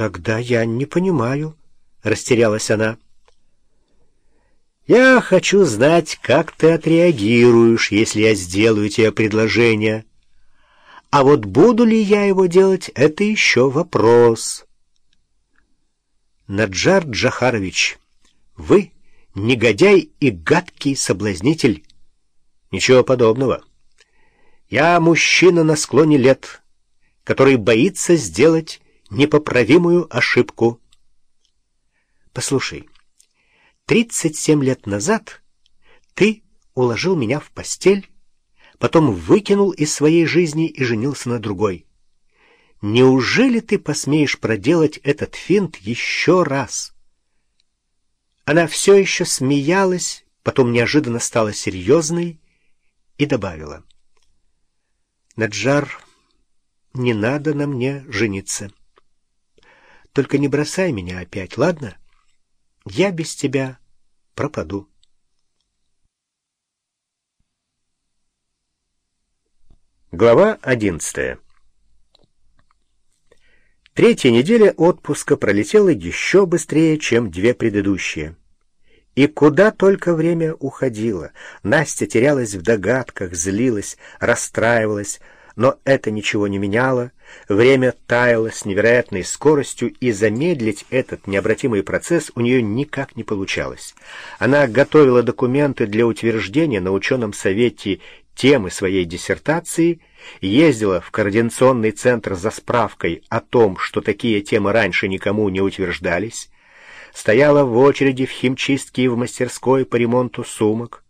тогда я не понимаю, — растерялась она. Я хочу знать, как ты отреагируешь, если я сделаю тебе предложение. А вот буду ли я его делать, это еще вопрос. Наджар Джахарович, вы негодяй и гадкий соблазнитель. Ничего подобного. Я мужчина на склоне лет, который боится сделать непоправимую ошибку. Послушай, тридцать семь лет назад ты уложил меня в постель, потом выкинул из своей жизни и женился на другой. Неужели ты посмеешь проделать этот финт еще раз? Она все еще смеялась, потом неожиданно стала серьезной и добавила. Наджар, не надо на мне жениться. Только не бросай меня опять, ладно? Я без тебя пропаду. Глава одиннадцатая Третья неделя отпуска пролетела еще быстрее, чем две предыдущие. И куда только время уходило. Настя терялась в догадках, злилась, расстраивалась, но это ничего не меняло. Время таяло с невероятной скоростью, и замедлить этот необратимый процесс у нее никак не получалось. Она готовила документы для утверждения на ученом совете темы своей диссертации, ездила в координационный центр за справкой о том, что такие темы раньше никому не утверждались, стояла в очереди в химчистке и в мастерской по ремонту сумок,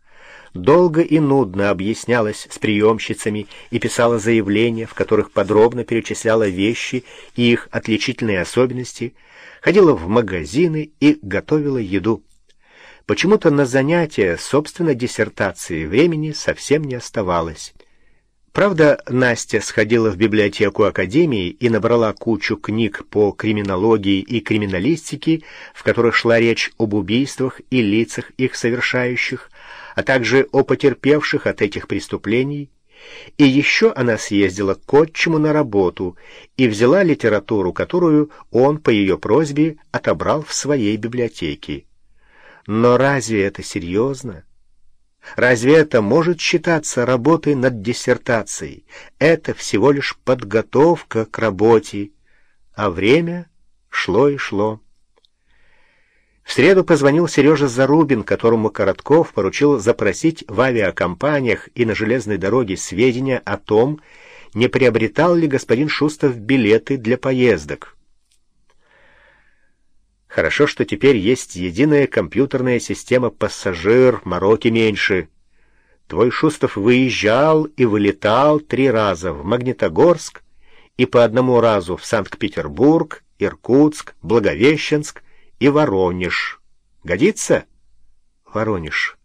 долго и нудно объяснялась с приемщицами и писала заявления, в которых подробно перечисляла вещи и их отличительные особенности, ходила в магазины и готовила еду. Почему-то на занятия, собственно, диссертации времени совсем не оставалось. Правда, Настя сходила в библиотеку Академии и набрала кучу книг по криминологии и криминалистике, в которых шла речь об убийствах и лицах их совершающих, а также о потерпевших от этих преступлений. И еще она съездила к отчиму на работу и взяла литературу, которую он по ее просьбе отобрал в своей библиотеке. Но разве это серьезно? Разве это может считаться работой над диссертацией? Это всего лишь подготовка к работе, а время шло и шло. В среду позвонил Сережа Зарубин, которому Коротков поручил запросить в авиакомпаниях и на железной дороге сведения о том, не приобретал ли господин Шустов билеты для поездок. Хорошо, что теперь есть единая компьютерная система «Пассажир», мороки меньше. Твой Шустов выезжал и вылетал три раза в Магнитогорск и по одному разу в Санкт-Петербург, Иркутск, Благовещенск и Воронеж. Годится? Воронеж.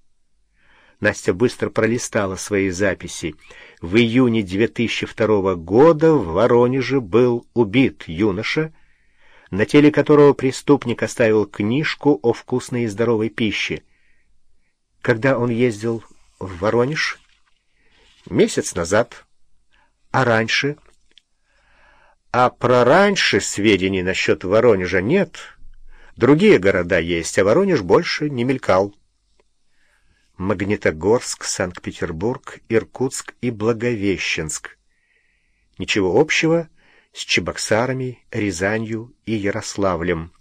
Настя быстро пролистала свои записи. В июне 2002 года в Воронеже был убит юноша, на теле которого преступник оставил книжку о вкусной и здоровой пище. Когда он ездил в Воронеж? Месяц назад. А раньше? А про раньше сведений насчет Воронежа нет. Другие города есть, а Воронеж больше не мелькал. Магнитогорск, Санкт-Петербург, Иркутск и Благовещенск. Ничего общего — с Чебоксарами, Рязанью и Ярославлем.